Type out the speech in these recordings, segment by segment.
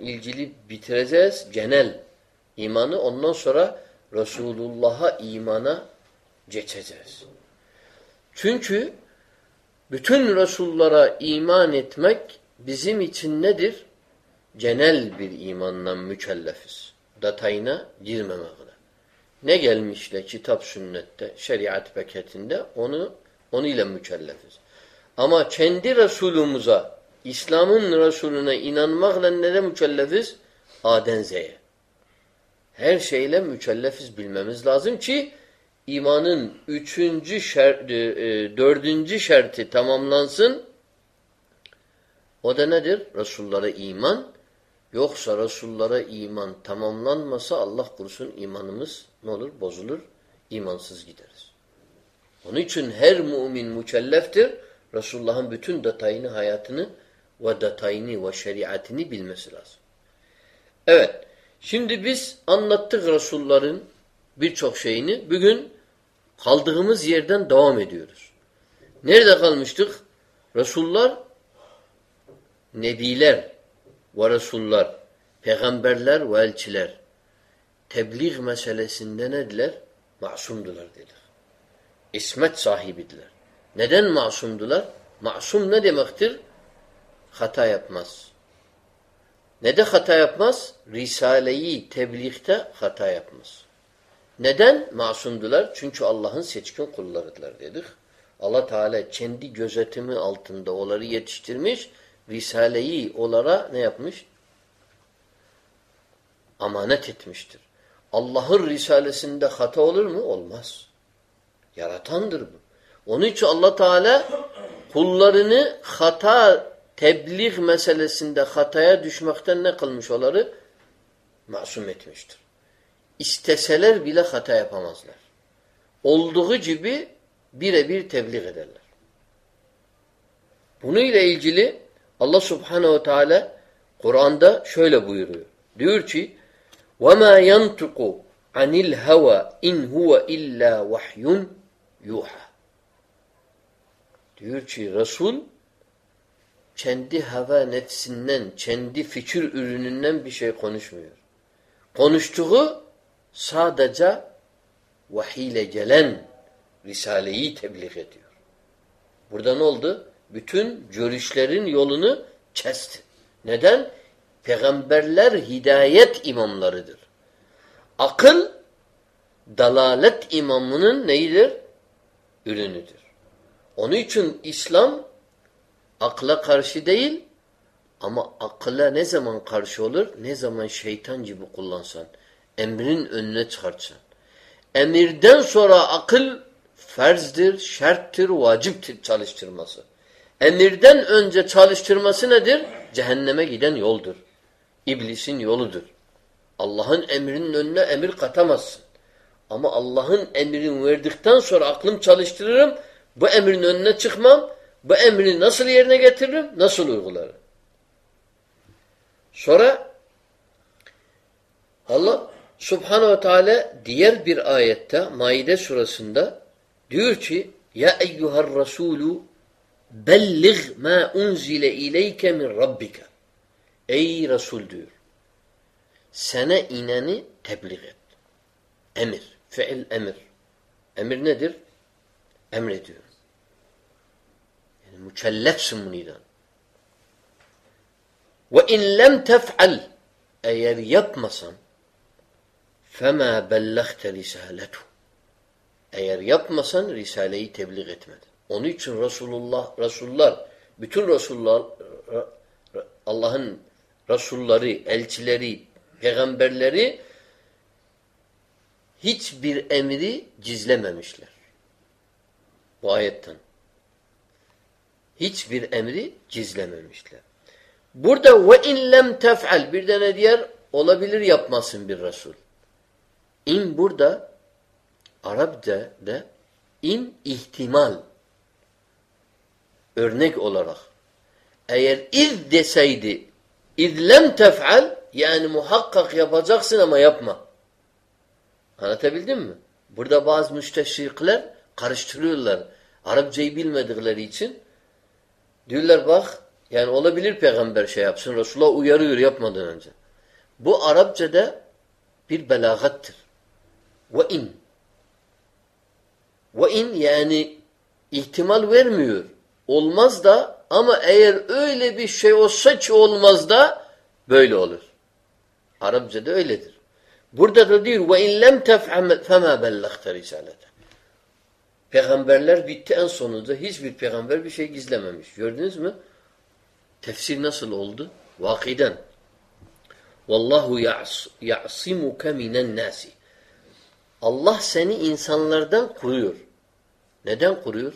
ilgili bitireceğiz. Genel imanı. Ondan sonra Resulullah'a imana geçeceğiz. Çünkü bütün Resullara iman etmek bizim için nedir? Genel bir imanla mükellefiz. Detayına girmemekle. Ne gelmişle kitap sünnette, şeriat paketinde onu onu ile mükellefiz. Ama kendi Resulümüze, İslam'ın Resulüne inanmakla ne de mükellefiz? Aden Z'ye. Her şeyle mükellefiz bilmemiz lazım ki imanın üçüncü şer, e, e, dördüncü şerti tamamlansın. O da nedir? Resullara iman. Yoksa Resullara iman tamamlanmasa Allah korusun imanımız ne olur? Bozulur. İmansız gideriz. Onun için her mümin mükelleftir. Resulullah'ın bütün detayını, hayatını ve detayını ve şeriatini bilmesi lazım. Evet. Şimdi biz anlattık Resulların birçok şeyini. Bugün kaldığımız yerden devam ediyoruz. Nerede kalmıştık? Resullar, nebiler ve Resullar, peygamberler ve elçiler tebliğ meselesinde nediler? Masumdular dedik. İsmet sahibidiler. Neden masumdular? Masum ne demektir? Hata yapmaz. Ne de hata yapmaz? Risaleyi tebliğde hata yapmaz. Neden masumdular? Çünkü Allah'ın seçkin kullarıdılar dedik. Allah Teala kendi gözetimi altında onları yetiştirmiş, Risaleyi onlara ne yapmış? Amanet etmiştir. Allah'ın Risalesinde hata olur mu? Olmaz. Yaratandır bu. Onun için Allah Teala kullarını hata tebliğ meselesinde hataya düşmekten ne kılmış onları? Masum etmiştir. İsteseler bile hata yapamazlar. Olduğu gibi birebir tebliğ ederler. Bunu ile ilgili Allah Subhanahu ve Teala Kur'an'da şöyle buyuruyor. Diyor ki: "Ve ma yantiqu anil hawa in huwa illa vahyun yuha." Diyor ki Resul kendi hava nefsinden, kendi fikir ürününden bir şey konuşmuyor. Konuştuğu sadece vahiy gelen Risale'yi tebliğ ediyor. Burada ne oldu? Bütün görüşlerin yolunu kesti. Neden? Peygamberler hidayet imamlarıdır. Akıl dalalet imamının neyidir? Ürünüdür. Onun için İslam akla karşı değil ama akla ne zaman karşı olur? Ne zaman şeytan gibi kullansan. Emrin önüne çıkartsan. Emirden sonra akıl ferzdir, şerttir, vaciptir çalıştırması. Emirden önce çalıştırması nedir? Cehenneme giden yoldur. İblisin yoludur. Allah'ın emrinin önüne emir katamazsın. Ama Allah'ın emrini verdikten sonra aklım çalıştırırım. Bu emrin önüne çıkmam. Bu emri nasıl yerine getiririm? Nasıl uygularım? Sonra Allah Subhanahu ve Teala diğer bir ayette Maide surasında diyor ki Ya eyyuhar Resulü bellig ma unzile ileyke min rabbika Ey Resul diyor. Sana ineni tebliğ et. Emir. Fiil emir. Emir nedir? Emrediyor. Mükellefsin bundan. Ve in lem tef'al eğer yapmasan fema bellagte risalatu eğer yapmasan Risale'yi tebliğ etmedin. Onun için Resulullah, Resullar, bütün Resullar, Allah'ın Resulları, elçileri, peygamberleri hiçbir emri gizlememişler. Bu ayetten. Hiçbir emri gizlememişler. Burada ve in lem tef'al bir tane diğer olabilir yapmasın bir Resul. İn burada Arapça de in ihtimal örnek olarak eğer iz deseydi iz lem tef'al yani muhakkak yapacaksın ama yapma. Anlatabildim mi? Burada bazı müsteşrikler karıştırıyorlar. Arapçayı bilmedikleri için diyorlar bak Yani olabilir peygamber şey yapsın. Resulullah uyarıyor yapmadan önce. Bu Arapçada bir belagattır. Ve in. Ve in yani ihtimal vermiyor. Olmaz da ama eğer öyle bir şey olsa ki olmaz da böyle olur. Arapçada öyledir. Burada da diyor ve in lem tef'am fema bellagte risalete. Peygamberler bitti en sonunda hiçbir peygamber bir şey gizlememiş. Gördünüz mü? Tefsir nasıl oldu? Vakiden. Vallahu ya'simuke minen nasi. Allah seni insanlardan kuruyor. Neden kuruyor?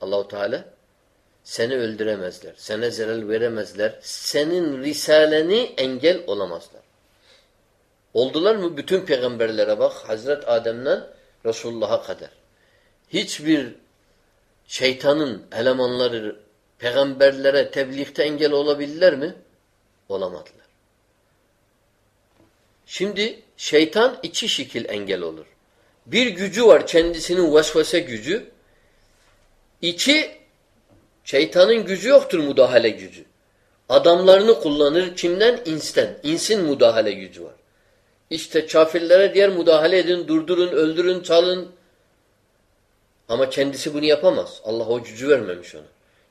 Allahu Teala seni öldüremezler. Sana zarar veremezler. Senin risaleni engel olamazlar. Oldular mı? Bütün peygamberlere bak. Hazret Adem'den Resulullah'a kadar. Hiçbir şeytanın elemanları peygamberlere tebliğde engel olabilirler mi? Olamadılar. Şimdi şeytan iki şekil engel olur. Bir gücü var kendisinin vesvese gücü. İki, şeytanın gücü yoktur müdahale gücü. Adamlarını kullanır kimden? İnsten. İnsin müdahale gücü var. İşte kafirlere diğer müdahale edin, durdurun, öldürün, çalın. Ama kendisi bunu yapamaz. Allah o gücü vermemiş ona.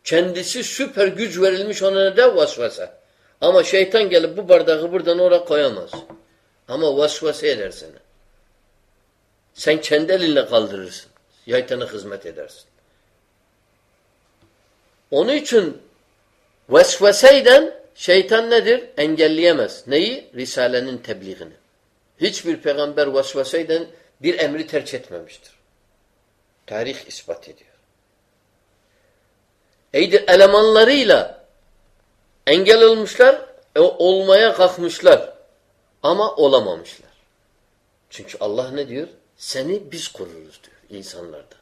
Kendisi süper güç verilmiş ona ne de vasvasa. Ama şeytan gelip bu bardağı buradan oraya koyamaz. Ama vasvasa eder seni. Sen kendi elinle kaldırırsın. Şeytana hizmet edersin. Onun için vesveseyden şeytan nedir? Engelleyemez. Neyi? Risalenin tebliğini. Hiçbir peygamber vesveseyden bir emri terk etmemiştir. Tarih ispat ediyor. Eydir elemanlarıyla engel olmuşlar, e, olmaya kalkmışlar. Ama olamamışlar. Çünkü Allah ne diyor? Seni biz koruruz diyor insanlardan.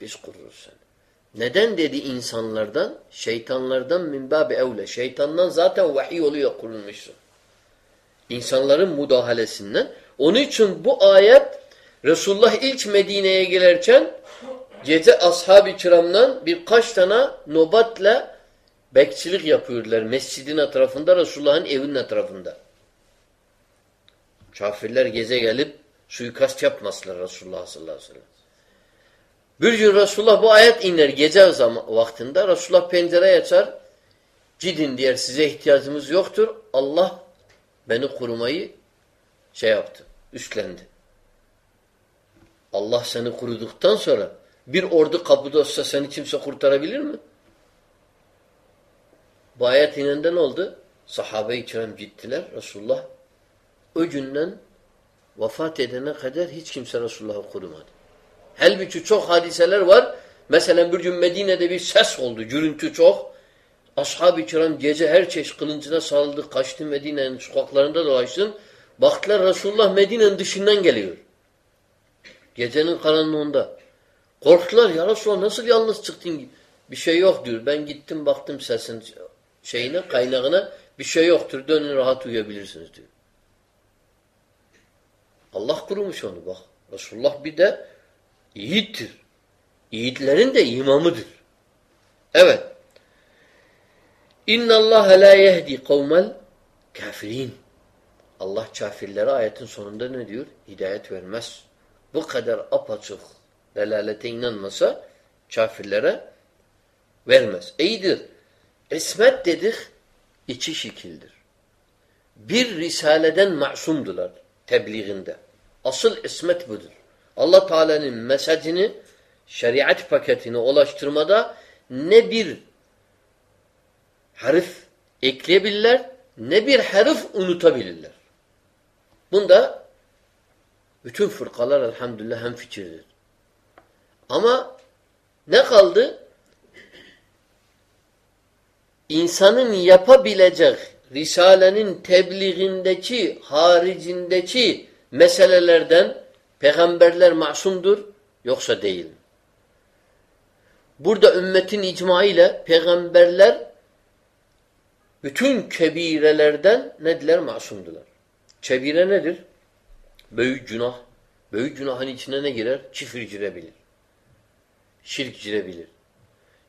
Biz koruruz seni. Neden dedi insanlardan? Şeytanlardan minbabi evle. Şeytandan zaten vahiy oluyor kurulmuşsun. İnsanların müdahalesinden. Onun için bu ayet Resulullah ilk Medine'ye gelirken gece ashab-ı kiramdan birkaç tane nobatla bekçilik yapıyorlar mescidin etrafında Resulullah'ın evinin etrafında. Kafirler geze gelip suikast yapmasınlar Resulullah sallallahu aleyhi ve sellem. Bir gün Resulullah bu ayet iner gece zaman, vaktinde. Resulullah pencereyi açar. Gidin diyer size ihtiyacımız yoktur. Allah beni korumayı şey yaptı. Üstlendi. Allah seni kuruduktan sonra bir ordu kapıda olsa seni kimse kurtarabilir mi? Bu ayet ne oldu? Sahabe-i kiram gittiler. Resulullah o günden vefat edene kadar hiç kimse Resulullah'ı korumadı. Halbuki çok hadiseler var. Mesela bir gün Medine'de bir ses oldu. Gürüntü çok. Ashab-ı kiram gece her çeşit kılıncına sarıldı. Kaçtı Medine'nin sokaklarında dolaştın. Baktılar Resulullah Medine'nin dışından geliyor. Gecenin karanlığında. Korktular ya Resulullah nasıl yalnız çıktın? Bir şey yok diyor. Ben gittim baktım sesin şeyine, kaynağına. Bir şey yoktur. Dönün rahat uyuyabilirsiniz diyor. Allah kurumuş onu bak. Resulullah bir de yiğittir. Yiğitlerin de imamıdır. Evet. İnna Allah la yehdi kavmel kafirin. Allah kafirlere ayetin sonunda ne diyor? Hidayet vermez. Bu kadar apaçık delalete inanmasa kafirlere vermez. İyidir. İsmet dedik iki şekildir. Bir risaleden masumdular tebliğinde. Asıl ismet budur. Allah Teala'nın mesajını, şeriat paketini ulaştırmada ne bir harf ekleyebilirler, ne bir harf unutabilirler. Bunda bütün fırkalar elhamdülillah hem fikirdir. Ama ne kaldı? İnsanın yapabilecek Risalenin tebliğindeki, haricindeki meselelerden peygamberler masumdur yoksa değil. Burada ümmetin icmaıyla peygamberler bütün kebirelerden nediler? Masumdular. Kebire nedir? Büyük günah. Büyük günahın içine ne girer? Çifir girebilir. Şirk girebilir.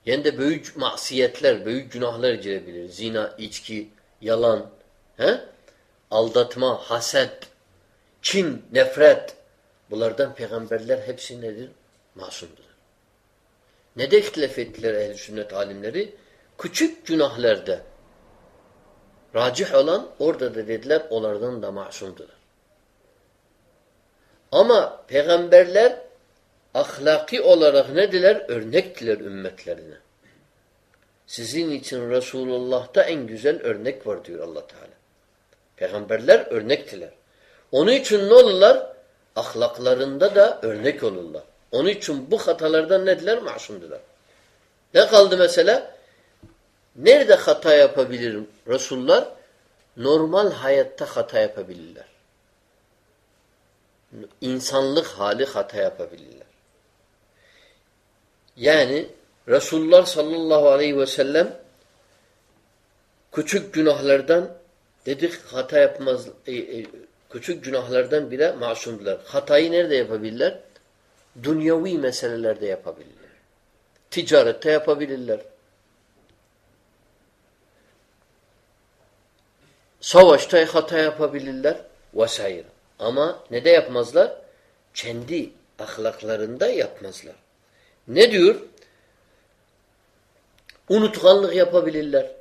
Yani de büyük masiyetler, büyük günahlar girebilir. Zina, içki, yalan, he? aldatma, haset, kin, nefret. Bunlardan peygamberler hepsi nedir? Masumdur. Ne de ihtilaf ettiler ehl sünnet alimleri? Küçük günahlarda racih olan orada da dediler onlardan da masumdur. Ama peygamberler ahlaki olarak ne diler? Örnektiler ümmetlerine. Sizin için Resulullah'ta en güzel örnek var diyor allah Teala. Peygamberler örnektiler. Onun için ne olurlar? Ahlaklarında da örnek olurlar. Onun için bu hatalardan nediler? Masumdular. Ne kaldı mesela? Nerede hata yapabilir Resullar? Normal hayatta hata yapabilirler. İnsanlık hali hata yapabilirler. Yani Resulullah sallallahu aleyhi ve sellem küçük günahlardan dedik hata yapmaz e, e, küçük günahlardan bile masumdular. Hatayı nerede yapabilirler? Dünyavi meselelerde yapabilirler. Ticarette yapabilirler. Savaşta hata yapabilirler vesaire. Ama ne de yapmazlar? Kendi ahlaklarında yapmazlar. Ne diyor? Unutkanlık yapabilirler.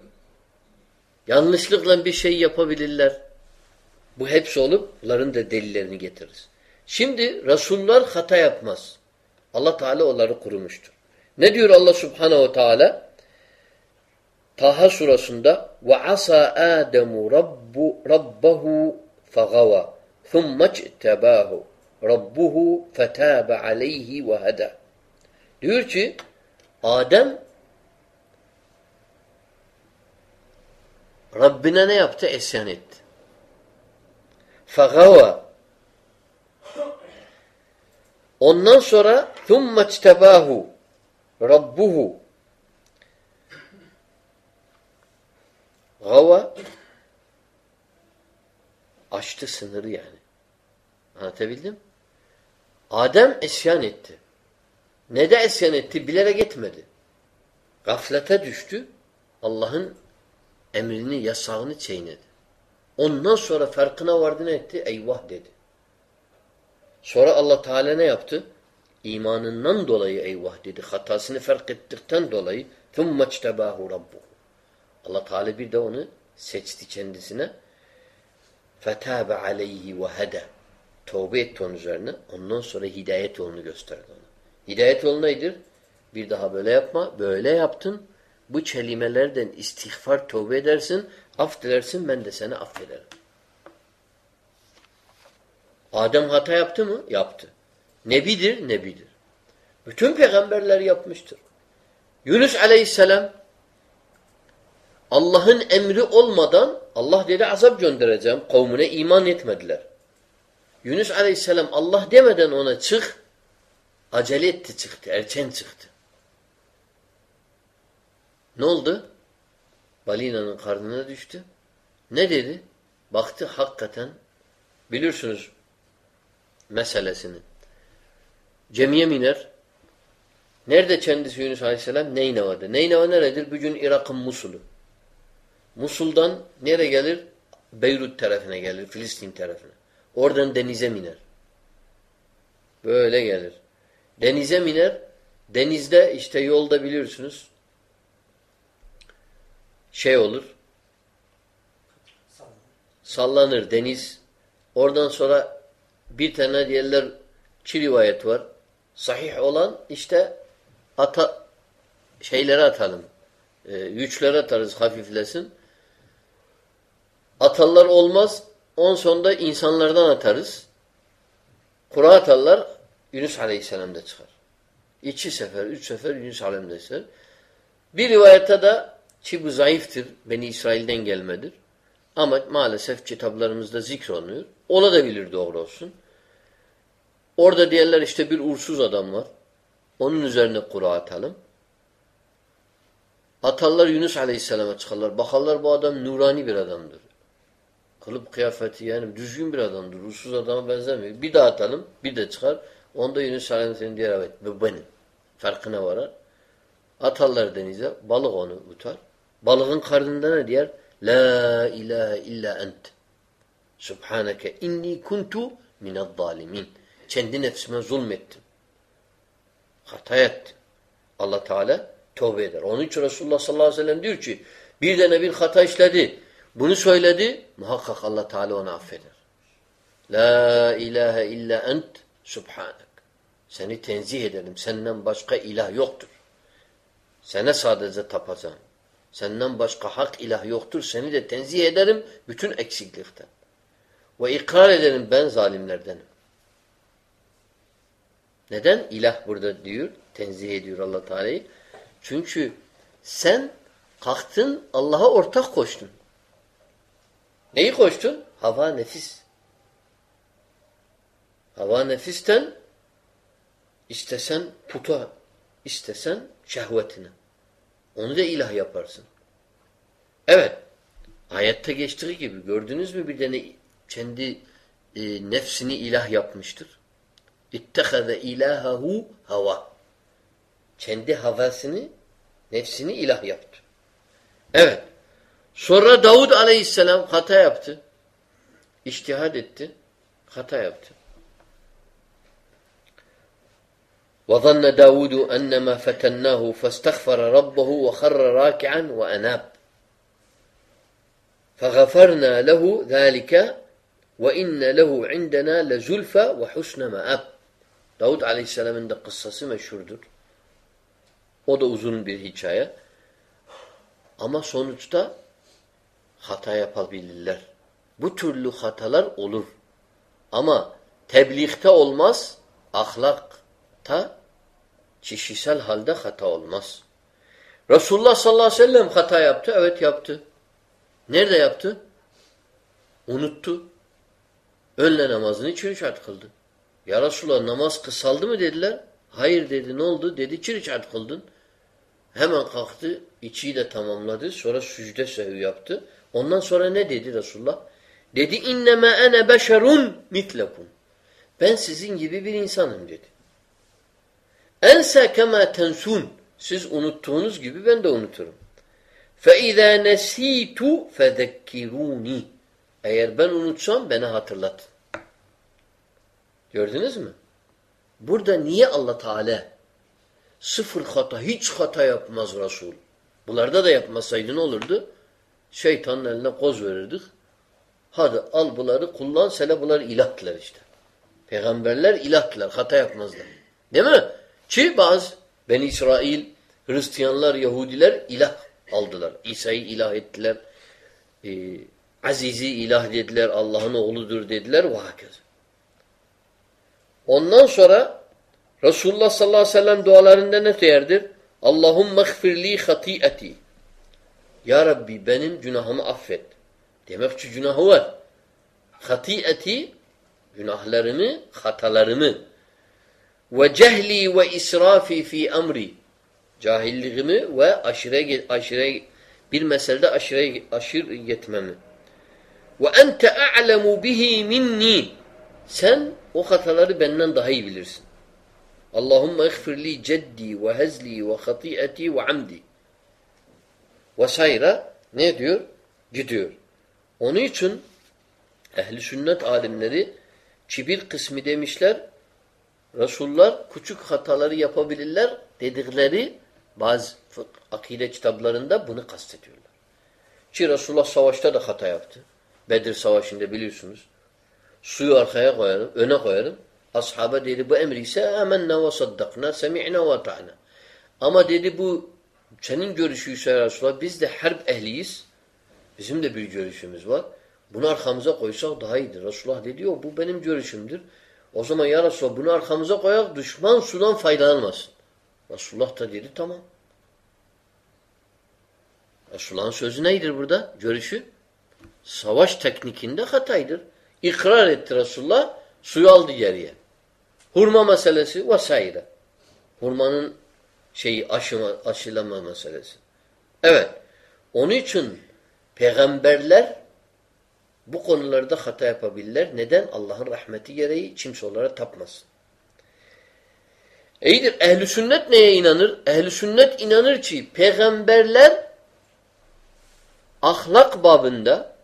Yanlışlıkla bir şey yapabilirler. Bu hepsi olup bunların da delillerini getiririz. Şimdi Resullar hata yapmaz. Allah Teala onları kurumuştur. Ne diyor Allah Subhanahu Teala? Taha surasında ve asa Ademu rabbu rabbahu fagawa thumma ictabahu rabbuhu fetaba aleyhi ve hada. Diyor ki Adem Rabbine ne yaptı? Esyan etti. Fagava Ondan sonra ثُمَّ اجْتَبَاهُ Rabbuhu Gava açtı sınırı yani. Anlatabildim? Adem isyan etti. Ne de isyan etti? Bilerek etmedi. Gaflete düştü. Allah'ın emrini, yasağını çiğnedi. Ondan sonra farkına vardı ne etti? Eyvah dedi. Sonra Allah Teala ne yaptı? İmanından dolayı eyvah dedi. Hatasını fark ettikten dolayı ثُمَّ اجْتَبَاهُ رَبُّهُ Allah Teala bir de onu seçti kendisine. فَتَابَ عَلَيْهِ وَهَدَى Tövbe etti onun üzerine. Ondan sonra hidayet yolunu gösterdi ona. Hidayet yolu nedir? Bir daha böyle yapma. Böyle yaptın. Bu kelimelerden istiğfar tövbe edersin. Af dilersin. Ben de seni affederim. Adem hata yaptı mı? Yaptı. Nebidir? Nebidir. Bütün peygamberler yapmıştır. Yunus aleyhisselam Allah'ın emri olmadan Allah dedi azap göndereceğim. Kavmine iman etmediler. Yunus aleyhisselam Allah demeden ona çık acele etti çıktı. Erken çıktı. Ne oldu? Balinanın karnına düştü. Ne dedi? Baktı hakikaten bilirsiniz meselesini. Cemiye miner. Nerede kendisi Yunus Aleyhisselam? Neyneva'da. Neyneva neredir? Bugün Irak'ın Musul'u. Musul'dan nereye gelir? Beyrut tarafına gelir, Filistin tarafına. Oradan denize miner. Böyle gelir. Denize miner. Denizde işte yolda biliyorsunuz şey olur. Sallanır deniz. Oradan sonra bir tane diğerler çi rivayet var. Sahih olan işte ata şeyleri atalım. E, güçleri atarız hafiflesin. Atallar olmaz. On sonda insanlardan atarız. Kura atarlar. Yunus Aleyhisselam'da çıkar. İki sefer, üç sefer Yunus Aleyhisselam'da çıkar. Bir rivayette de ki bu zayıftır. Beni İsrail'den gelmedir. Ama maalesef kitaplarımızda zikrolunuyor. Ola da bilir doğru olsun. Orada diyorlar işte bir uğursuz adam var. Onun üzerine kura atalım. Atarlar Yunus Aleyhisselam'a çıkarlar. Bakarlar bu adam nurani bir adamdır. Kılıp kıyafeti yani düzgün bir adamdır. Uğursuz adama benzemiyor. Bir daha atalım. Bir de çıkar. Onda Yunus Aleyhisselam diyor evet bu benim. Farkına varar. Atarlar denize. Balık onu tutar. Balığın karnında ne diyer? La ilahe illa ent. Subhaneke inni kuntu minel zalimin. Kendi nefsime zulmettim. Hata ettim. Allah Teala tövbe eder. Onun için Resulullah sallallahu aleyhi ve sellem diyor ki bir tane bir hata işledi. Bunu söyledi. Muhakkak Allah Teala onu affeder. La ilahe illa ent subhanak. Seni tenzih ederim. Senden başka ilah yoktur. Sana sadece tapacağım. Senden başka hak ilah yoktur. Seni de tenzih ederim bütün eksiklikten. Ve ikrar ederim ben zalimlerdenim. Neden? İlah burada diyor. Tenzih ediyor allah Teala'yı. Çünkü sen kalktın Allah'a ortak koştun. Neyi koştun? Hava nefis. Hava nefisten istesen puta, istesen şehvetine. Onu da ilah yaparsın. Evet. Ayette geçtiği gibi gördünüz mü bir tane kendi e, nefsini ilah yapmıştır. İttehaze ilahahu hava. Kendi havasını, nefsini ilah yaptı. Evet. Sonra Davud aleyhisselam hata yaptı. İçtihad etti. Hata yaptı. وظن داود أنما فتناه فاستغفر ربه وخر راكعا وأناب فغفرنا له ذلك وإن له عندنا لزلفى وحسن مآب Davud Aleyhisselam'ın da kıssası meşhurdur. O da uzun bir hikaye. Ama sonuçta hata yapabilirler. Bu türlü hatalar olur. Ama tebliğte olmaz, ahlakta kişisel halde hata olmaz. Resulullah sallallahu aleyhi ve sellem hata yaptı. Evet yaptı. Nerede yaptı? Unuttu. Önle namazını iki rekat kıldı. Ya Resulallah namaz kısaldı mı dediler. Hayır dedi. Ne oldu? Dedi iki rekat kıldın. Hemen kalktı. içiyi de tamamladı. Sonra sücde sehvi yaptı. Ondan sonra ne dedi Resulullah? Dedi inneme ene beşerun mitlekum. Ben sizin gibi bir insanım dedi. Ense kema tensun. Siz unuttuğunuz gibi ben de unuturum. فَاِذَا نَس۪يتُ فَذَكِّرُونِي Eğer ben unutsam beni hatırlatın. Gördünüz mü? Burada niye Allah Teala sıfır hata, hiç hata yapmaz Resul. Bunlarda da yapmasaydı ne olurdu? Şeytanın eline koz verirdik. Hadi al bunları kullan, sele bunlar ilahtılar işte. Peygamberler ilahtılar, hata yapmazlar. Değil mi? Ki bazı Ben İsrail, Hristiyanlar, Yahudiler ilah aldılar. İsa'yı ilah ettiler. Ee, Aziz'i ilah dediler. Allah'ın oğludur dediler. Ve. Ondan sonra Resulullah sallallahu aleyhi ve sellem dualarında ne derdir? Allahümme gfirli hati'eti. Ya Rabbi benim günahımı affet. Demek ki günahı var. Hati'eti günahlarımı, hatalarımı ve cehli ve israfi fi emri cahilliğimi ve aşire aşire bir meselede aşire aşır yetmemi. Ve ente a'lemu bihi minni sen o hataları benden daha iyi bilirsin. Allahümme ighfirli ceddi ve hezli ve hati'eti ve amdi. Vesaire ne diyor? Gidiyor. Onun için ehli sünnet alimleri kibir kısmı demişler Resullar küçük hataları yapabilirler dedikleri bazı akide kitaplarında bunu kastediyorlar. Ki Resulullah savaşta da hata yaptı. Bedir Savaşı'nda biliyorsunuz. Suyu arkaya koyarım, öne koyarım. Ashaba dedi bu emri ise amennâ ve saddakna, semi'na ve ta'na. Ama dedi bu senin görüşüyse Resulullah biz de harp ehliyiz. Bizim de bir görüşümüz var. Bunu arkamıza koysak daha iyidir. Resulullah dedi o bu benim görüşümdür. O zaman ya Resulallah bunu arkamıza koyak düşman sudan faydalanmasın. Resulullah da dedi tamam. Resulullah'ın sözü neydir burada? Görüşü. Savaş teknikinde hataydır. İkrar etti Resulullah. Suyu aldı geriye. Hurma meselesi vesaire. Hurmanın şeyi aşıma, aşılama meselesi. Evet. Onun için peygamberler bu konularda hata yapabilirler. Neden? Allah'ın rahmeti gereği kimse onlara tapmasın. İyidir. Ehli sünnet neye inanır? Ehli sünnet inanır ki peygamberler ahlak babında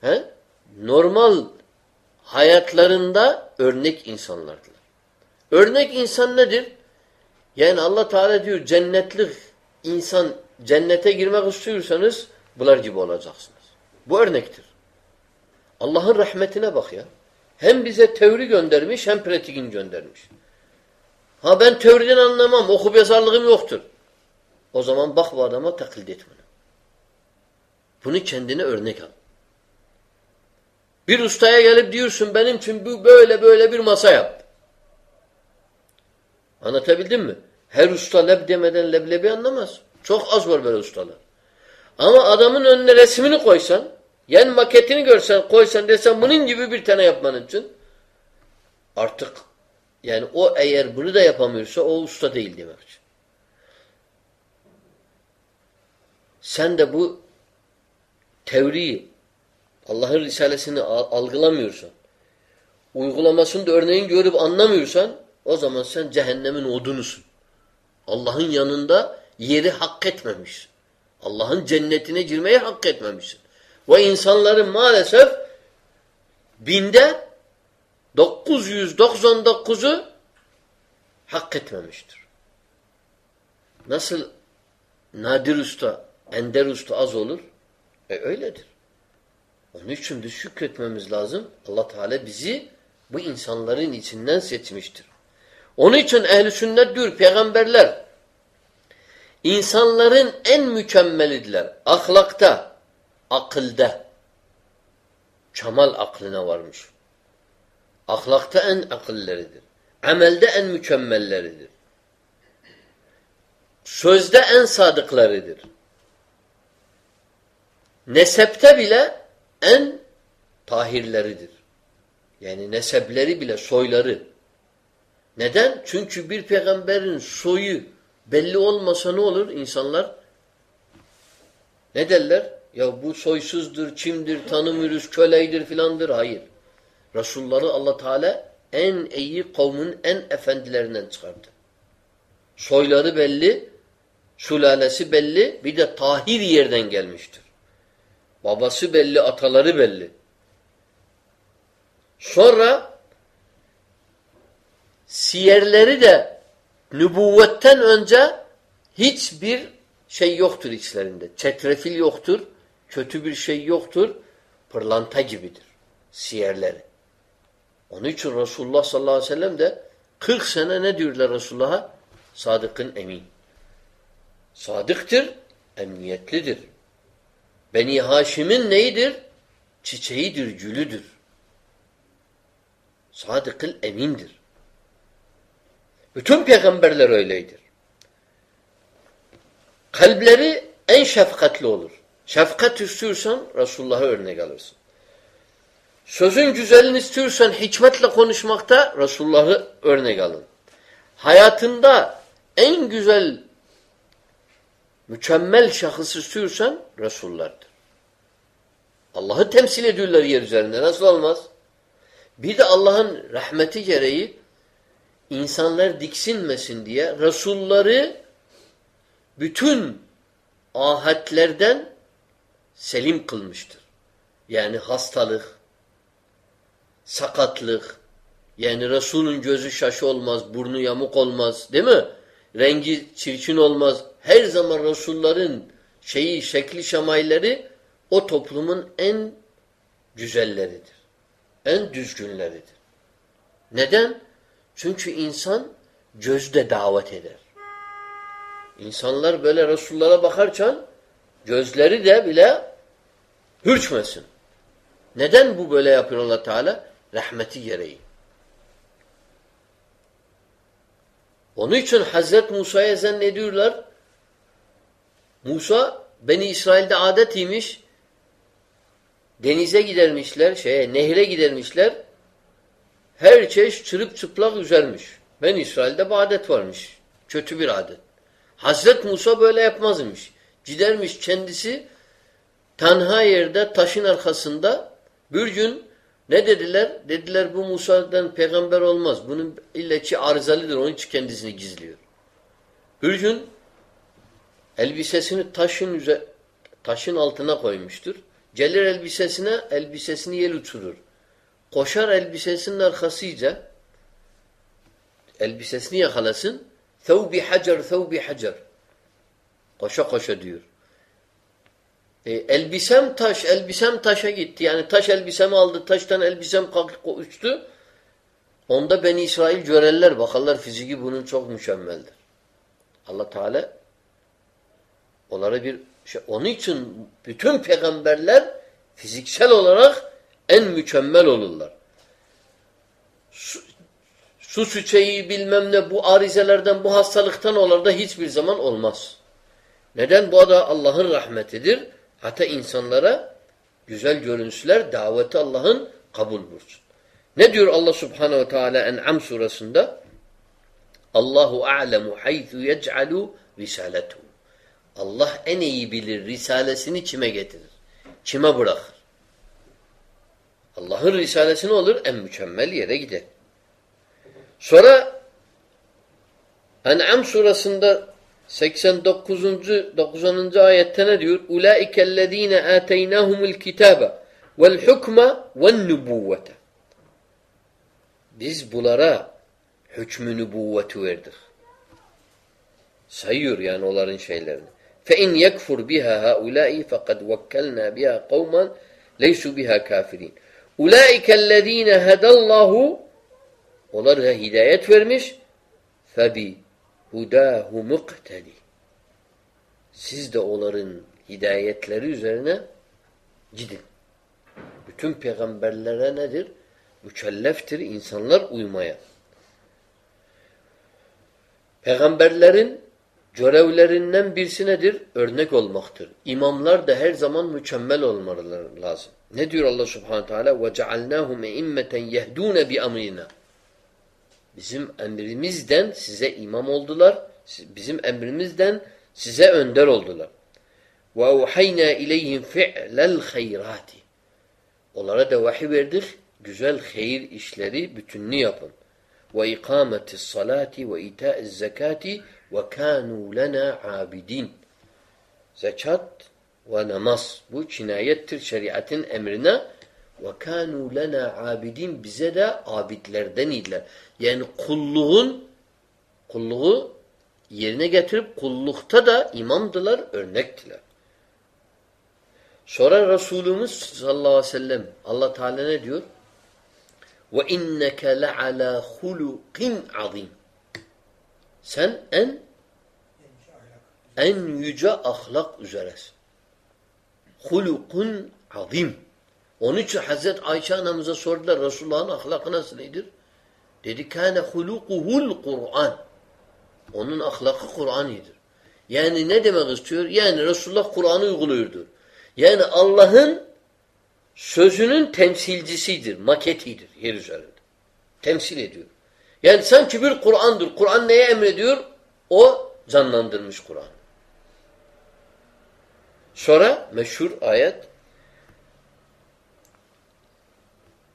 he, normal hayatlarında örnek insanlardılar. Örnek insan nedir? Yani Allah Teala diyor cennetlik insan cennete girmek istiyorsanız bunlar gibi olacaksınız. Bu örnektir. Allah'ın rahmetine bak ya. Hem bize teori göndermiş hem pratikin göndermiş. Ha ben teoriden anlamam. Okup yazarlığım yoktur. O zaman bak bu adama taklit et bunu. Bunu kendine örnek al. Bir ustaya gelip diyorsun benim için bu böyle böyle bir masa yap. Anlatabildim mi? Her usta leb demeden leblebi anlamaz. Çok az var böyle ustalar. Ama adamın önüne resmini koysan, yani maketini görsen, koysan desen bunun gibi bir tane yapmanın için artık yani o eğer bunu da yapamıyorsa o usta değil demek için. Sen de bu teoriyi Allah'ın risalesini algılamıyorsan, uygulamasını da örneğin görüp anlamıyorsan o zaman sen cehennemin odunusun. Allah'ın yanında yeri hak etmemişsin. Allah'ın cennetine girmeyi hak etmemişsin. Ve insanların maalesef binde 999'u hak etmemiştir. Nasıl nadir usta, ender usta az olur? E öyledir. Onun için de şükretmemiz lazım. Allah Teala bizi bu insanların içinden seçmiştir. Onun için ehli sünnet peygamberler insanların en mükemmelidiler. Ahlakta, akılda. Kemal aklına varmış. Ahlakta en akılleridir. Amelde en mükemmelleridir. Sözde en sadıklarıdır. Nesepte bile en tahirleridir. Yani nesepleri bile soyları. Neden? Çünkü bir peygamberin soyu belli olmasa ne olur insanlar? Ne derler? Ya bu soysuzdur, kimdir, tanımıyoruz, köleydir filandır. Hayır. Resulları Allah Teala en iyi kavmin en efendilerinden çıkardı. Soyları belli, sülalesi belli, bir de tahir yerden gelmiştir. Babası belli, ataları belli. Sonra siyerleri de nübüvvetten önce hiçbir şey yoktur içlerinde. Çetrefil yoktur, kötü bir şey yoktur, pırlanta gibidir siyerleri. Onun için Resulullah sallallahu aleyhi ve sellem de 40 sene ne diyorlar Resulullah'a? Sadıkın emin. Sadıktır, emniyetlidir. Beni Haşim'in neyidir? Çiçeğidir, gülüdür. Sadıkıl emindir. Bütün peygamberler öyledir. Kalpleri en şefkatli olur. Şefkat istiyorsan Resulullah'a örnek alırsın. Sözün güzelini istiyorsan hikmetle konuşmakta Resulullah'ı örnek alın. Hayatında en güzel mükemmel şahıs istiyorsan Resulullah'dır. Allah'ı temsil ediyorlar yer üzerinde. Nasıl olmaz? Bir de Allah'ın rahmeti gereği insanlar diksinmesin diye Resulları bütün ahetlerden selim kılmıştır. Yani hastalık, sakatlık, yani Resul'ün gözü şaşı olmaz, burnu yamuk olmaz, değil mi? Rengi çirkin olmaz. Her zaman Resulların şeyi, şekli, şemayları o toplumun en güzelleridir. En düzgünleridir. Neden? Çünkü insan gözde davet eder. İnsanlar böyle Resullara bakarken gözleri de bile hürçmesin. Neden bu böyle yapıyor allah Teala? Rahmeti gereği. Onun için Hazret Musa'ya zannediyorlar. Musa Beni İsrail'de adetiymiş. Denize gidermişler, şeye, nehre gidermişler. Her çeşit çırıp çıplak üzermiş. Ben İsrail'de bu adet varmış. Kötü bir adet. Hazret Musa böyle yapmazmış. Gidermiş kendisi tenha yerde taşın arkasında bir gün Ne dediler? Dediler bu Musa'dan peygamber olmaz. Bunun illeki arızalıdır. Onun için kendisini gizliyor. Bir gün elbisesini taşın üze, taşın altına koymuştur. Gelir elbisesine, elbisesini yel uçurur. Koşar elbisesinin arkasıca elbisesini yakalasın. Thevbi hacer, thevbi hacer. Koşa koşa diyor. E, elbisem taş, elbisem taşa gitti. Yani taş elbisemi aldı, taştan elbisem kalktı, uçtu. Onda Beni İsrail görerler, bakarlar fiziki bunun çok mükemmeldir. Allah Teala onlara bir şey, onun için bütün peygamberler fiziksel olarak en mükemmel olurlar. Su, su çiçeği bilmem ne bu arizelerden, bu hastalıktan olur da hiçbir zaman olmaz. Neden? Bu da Allah'ın rahmetidir. Hatta insanlara güzel görüntüler, daveti Allah'ın kabul bulsun. Ne diyor Allah Subhanahu ve Teala En'am surasında? Allahu a'lemu haythu yec'alu risaletuhu. Allah en iyi bilir risalesini kime getirir? Kime bırakır? Allah'ın risalesi ne olur? En mükemmel yere gider. Sonra En'am surasında 89. 90. ayette ne diyor? Ulaikellezine ataynahumul kitabe vel hukme ven nubuvvete. Biz bunlara hükmü nübüvveti verdik. Sayıyor yani onların şeylerini. فَاِنْ يَكْفُرْ بِهَا هَؤُلَاءِ فَقَدْ وَكَّلْنَا بِهَا قَوْمًا لَيْسُوا بِهَا كَافِرِينَ اُولَٰئِكَ الَّذ۪ينَ هَدَى اللّٰهُ Onlara hidayet vermiş. فَبِي hudahu muqtedi. Siz de onların hidayetleri üzerine gidin. Bütün peygamberlere nedir? Mükelleftir insanlar uymaya. Peygamberlerin görevlerinden birisi nedir? Örnek olmaktır. İmamlar da her zaman mükemmel olmaları lazım. Ne diyor Allah Subhanahu Teala? وَجَعَلْنَاهُمْ اِمَّةً يَهْدُونَ بِأَمْرِنَا Bizim emrimizden size imam oldular. Bizim emrimizden size önder oldular. Ve uhayna ileyhim fi'lel hayrati. Onlara da vahiy verdik. Güzel hayır işleri bütünlü yapın. Ve ikametis salati ve kanu lena abidin. Zekat ve namaz. Bu cinayettir şeriatın emrine. Kanu lena abidin. Bize de abidlerden idiler. Yani kulluğun kulluğu yerine getirip kullukta da imamdılar, örnektiler. Sonra Resulümüz sallallahu aleyhi ve sellem Allah Teala ne diyor? Ve inneke le'ala hulukin azim. Sen en en yüce ahlak üzeresin. Hulukun azim. Onun için Hazreti Ayşe anamıza sordular Resulullah'ın ahlakı nasıl nedir? Dedi kâne hulukuhul Kur'an. Onun ahlakı Kur'an'ıdır. Yani ne demek istiyor? Yani Resulullah Kur'an'ı uyguluyordur. Yani Allah'ın sözünün temsilcisidir, maketidir yer üzerinde. Temsil ediyor. Yani sanki bir Kur'an'dır. Kur'an neye emrediyor? O canlandırmış Kur'an. Sonra meşhur ayet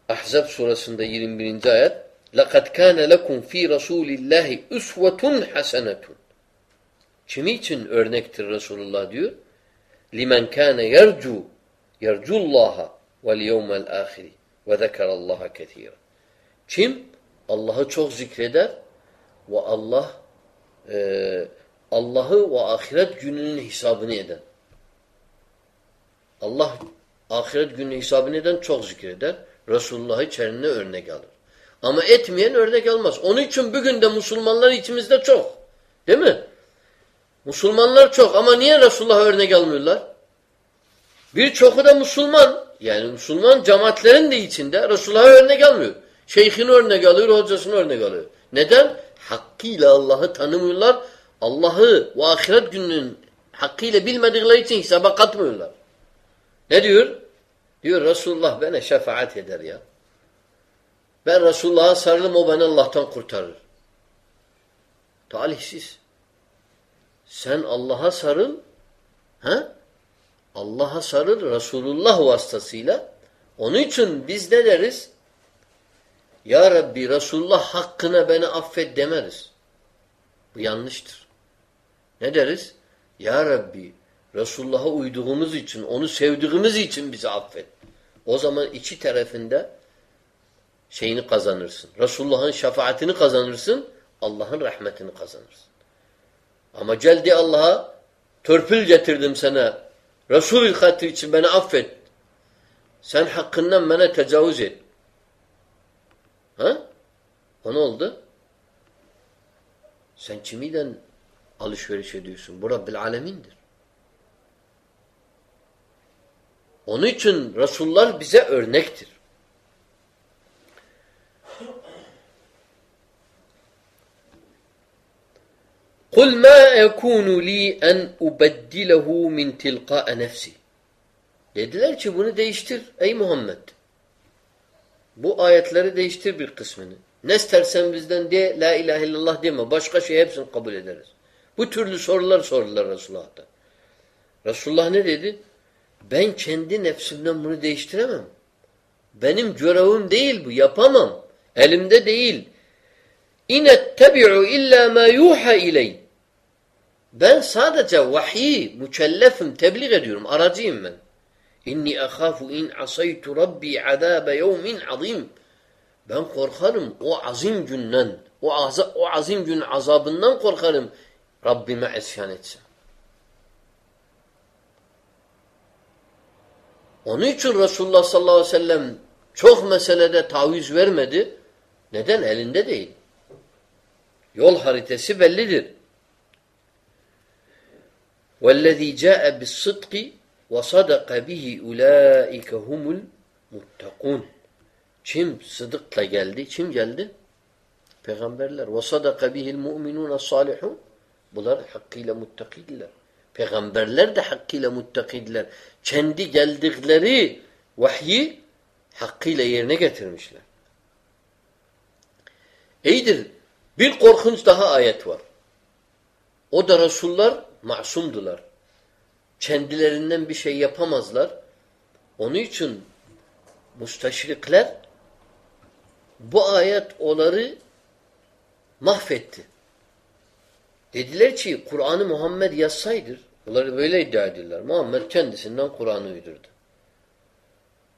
Ahzab surasında 21. ayet لَقَدْ كَانَ لَكُمْ ف۪ي رَسُولِ اللّٰهِ اُسْوَةٌ حَسَنَةٌ Kimi için örnektir Resulullah diyor? لِمَنْ كَانَ يَرْجُوا يَرْجُوا اللّٰهَ وَالْيَوْمَ الْآخِرِ وَذَكَرَ اللّٰهَ كَثِيرًا Kim? Allah'ı çok zikreder ve Allah e, Allah'ı ve ahiret gününün hesabını eden. Allah ahiret gününün hesabını eden çok zikreder. Resulullah'ı kendine örnek alır. Ama etmeyen örnek almaz. Onun için bugün de Müslümanlar içimizde çok. Değil mi? Müslümanlar çok ama niye Resulullah örnek almıyorlar? Birçoku da Müslüman. Yani Müslüman cemaatlerin de içinde Resulullah'ı örnek almıyor. Şeyhini örnek alıyor, hocasını örnek alıyor. Neden? Hakkıyla Allah'ı tanımıyorlar. Allah'ı ve ahiret gününün hakkıyla bilmedikleri için hesaba katmıyorlar. Ne diyor? Diyor Resulullah bana şefaat eder ya. Ben Resulullah'a sarılım o beni Allah'tan kurtarır. Talihsiz. Sen Allah'a sarıl. He? Allah'a sarıl Resulullah vasıtasıyla Onun için biz ne deriz? Ya Rabbi Resulullah hakkına beni affet demeriz. Bu yanlıştır. Ne deriz? Ya Rabbi Resulullah'a uyduğumuz için, onu sevdiğimiz için bizi affet. O zaman iki tarafında şeyini kazanırsın. Resulullah'ın şefaatini kazanırsın, Allah'ın rahmetini kazanırsın. Ama geldi Allah'a törpül getirdim sana. Resul-i hatır için beni affet. Sen hakkından bana tecavüz et. Ha? O ne oldu? Sen kimiyle alışveriş ediyorsun? Bu Rabbil Alemin'dir. Onun için Resullar bize örnektir. قُلْ مَا اَكُونُ لِي اَنْ اُبَدِّلَهُ مِنْ تِلْقَاءَ نَفْسِ Dediler ki bunu değiştir ey Muhammed. Bu ayetleri değiştir bir kısmını. Ne istersen bizden de la ilahe illallah deme. Başka şey hepsini kabul ederiz. Bu türlü sorular sordular Resulullah'ta. Resulullah ne dedi? Ben kendi nefsimden bunu değiştiremem. Benim görevim değil bu. Yapamam. Elimde değil. İnettebi'u illa ma yuha iley. Ben sadece vahiy mükellefim, tebliğ ediyorum. Aracıyım ben. İnni ahafu in asaytu rabbi azabe yevmin azim. Ben korkarım o azim günden, o, az o azim gün azabından korkarım Rabbime isyan etsem. Onun için Resulullah sallallahu aleyhi ve sellem çok meselede taviz vermedi. Neden? Elinde değil. Yol haritası bellidir. وَالَّذ۪ي جَاءَ بِالصِّدْقِ وَصَدَقَ بِهِ اُولَٰئِكَ هُمُ الْمُتَّقُونَ Kim sıdıkla geldi? Kim geldi? Peygamberler. وَصَدَقَ بِهِ الْمُؤْمِنُونَ الصَّالِحُونَ Bunlar hakkıyla muttakidiler. Peygamberler de hakkıyla muttakidiler. Kendi geldikleri vahyi hakkıyla yerine getirmişler. İyidir. Bir korkunç daha ayet var. O da Resullar masumdular. Kendilerinden bir şey yapamazlar. Onun için müsteşrikler bu ayet onları mahvetti. Dediler ki Kur'an'ı Muhammed yazsaydır, onları böyle iddia ediyorlar. Muhammed kendisinden Kur'an'ı uydurdu.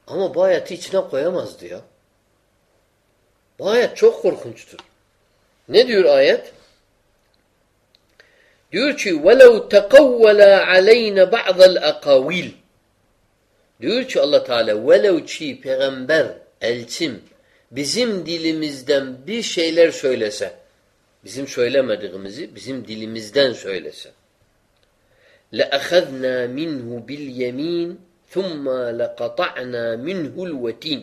Ama bu ayeti içine koyamazdı ya. Bu ayet çok korkunçtur. Ne diyor ayet? Diyor ki وَلَوْ تَقَوَّلَا عَلَيْنَ بَعْضَ الْاَقَوِيلِ Diyor ki Allah Teala وَلَوْ ki peygamber, elçim bizim dilimizden bir şeyler söylese bizim söylemediğimizi bizim dilimizden söylese لَأَخَذْنَا مِنْهُ بِالْيَمِينِ ثُمَّ لَقَطَعْنَا مِنْهُ الْوَتِينَ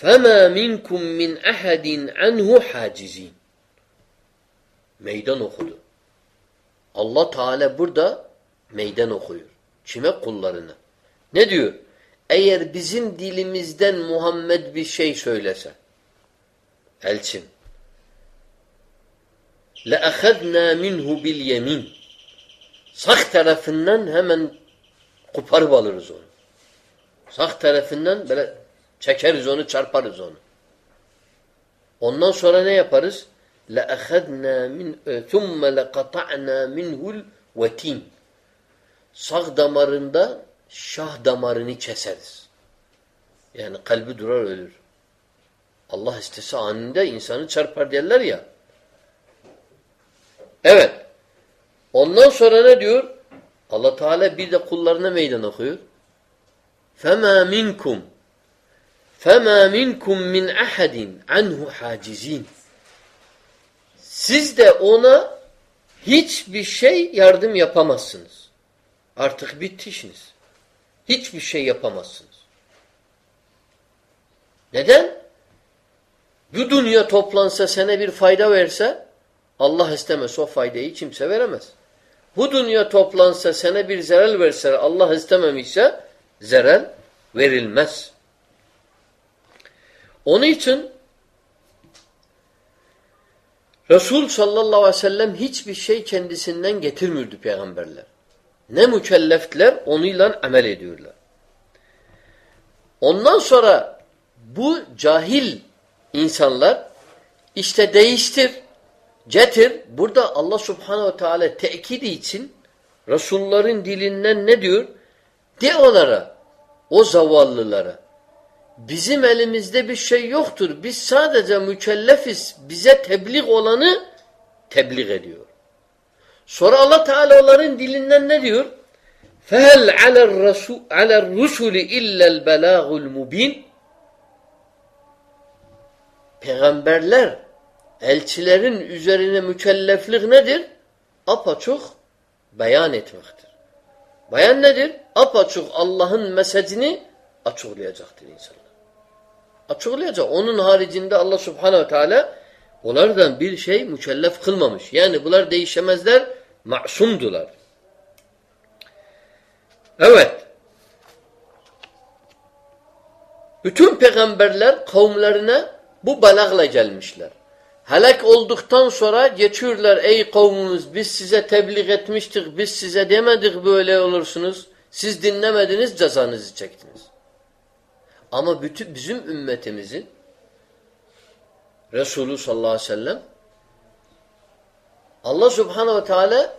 فَمَا مِنْكُمْ مِنْ أَحَدٍ عَنْهُ حَاجِزِينَ Meydan okudu. Allah Teala burada meydan okuyor. Kime? Kullarına. Ne diyor? Eğer bizim dilimizden Muhammed bir şey söylese, elçim, لَأَخَذْنَا مِنْهُ بِالْيَمِينَ Sağ tarafından hemen koparıp alırız onu. Sağ tarafından böyle Çekeriz onu, çarparız onu. Ondan sonra ne yaparız? لَأَخَذْنَا مِنْ ثُمَّ لَقَطَعْنَا مِنْهُ الْوَتِينَ Sağ damarında şah damarını keseriz. Yani kalbi durar ölür. Allah istese anında insanı çarpar derler ya. Evet. Ondan sonra ne diyor? Allah Teala bir de kullarına meydan okuyor. فَمَا مِنْكُمْ فَمَا مِنْكُمْ مِنْ اَحَدٍ عَنْهُ حَاجِز۪ينَ siz de ona hiçbir şey yardım yapamazsınız. Artık bittişiniz. Hiçbir şey yapamazsınız. Neden? Bu dünya toplansa sana bir fayda verse Allah istemez o faydayı kimse veremez. Bu dünya toplansa sana bir zarar verse Allah istememişse zarar verilmez. Onun için Resul sallallahu aleyhi ve sellem hiçbir şey kendisinden getirmiyordu peygamberler. Ne mükellefler onunla amel ediyorlar. Ondan sonra bu cahil insanlar işte değiştir, getir. Burada Allah subhanehu ve teala tekidi için Resulların dilinden ne diyor? De onlara, o zavallılara. Bizim elimizde bir şey yoktur. Biz sadece mükellefiz. Bize tebliğ olanı tebliğ ediyor. Sonra Allah Teala onların dilinden ne diyor? فَهَلْ عَلَى الرُّسُلِ اِلَّا الْبَلَاغُ الْمُب۪ينَ Peygamberler, elçilerin üzerine mükelleflik nedir? Apaçuk beyan etmektir. Bayan nedir? Apaçuk Allah'ın mesajını açıklayacaktır insanlar. Açıklayacak. Onun haricinde Allah subhanehu teala onlardan bir şey mükellef kılmamış. Yani bunlar değişemezler, masumdular. Evet. Bütün peygamberler kavimlerine bu balagla gelmişler. Helak olduktan sonra geçiyorlar ey kavmimiz biz size tebliğ etmiştik biz size demedik böyle olursunuz. Siz dinlemediniz cezanızı çektiniz. Ama bütün bizim ümmetimizin Resulü sallallahu aleyhi ve sellem Allah subhanehu ve teala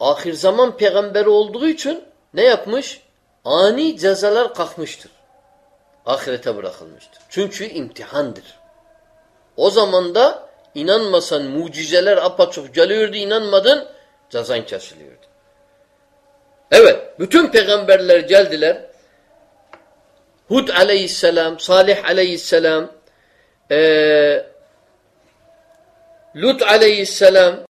ahir zaman peygamberi olduğu için ne yapmış? Ani cezalar kalkmıştır. Ahirete bırakılmıştır. Çünkü imtihandır. O zaman da inanmasan mucizeler apaçık geliyordu, inanmadın cezan kesiliyordu. Evet, bütün peygamberler geldiler. Hud aleyhisselam, Salih aleyhisselam, ee, Lut aleyhisselam,